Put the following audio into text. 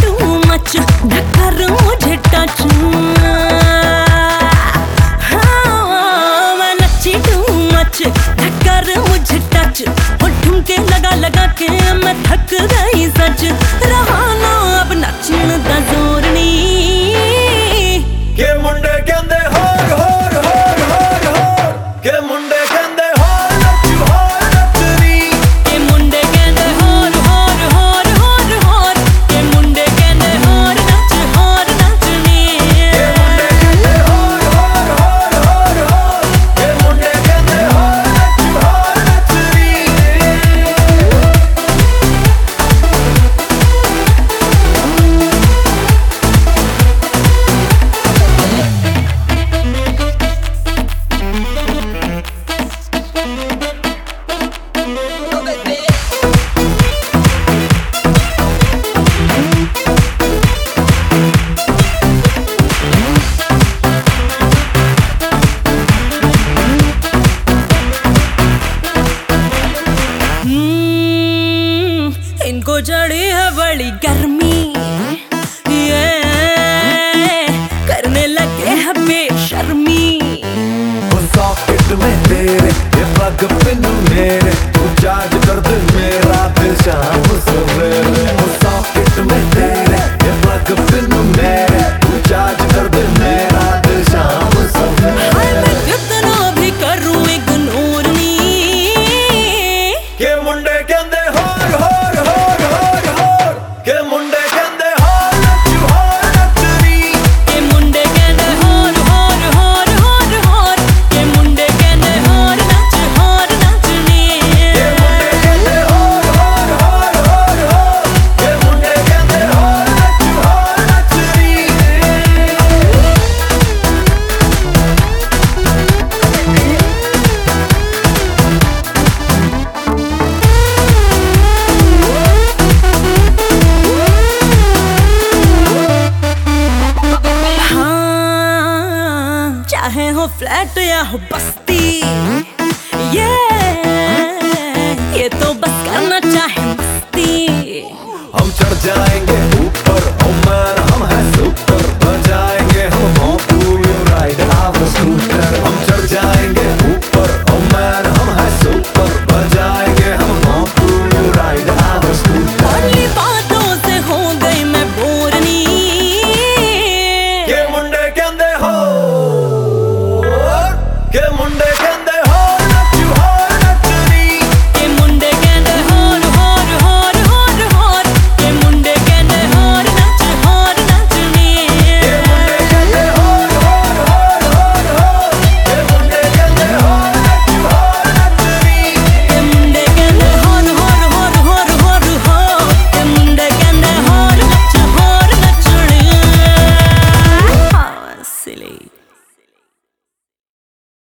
Too much धक्का मुझे touch ढक गई सच तेरे ये पग पिन मेरे तू चार्ज कर दे मेरा दिल शाम सवेरे चाहे हो फ्लैट या हो बस्ती। ये ये तो बस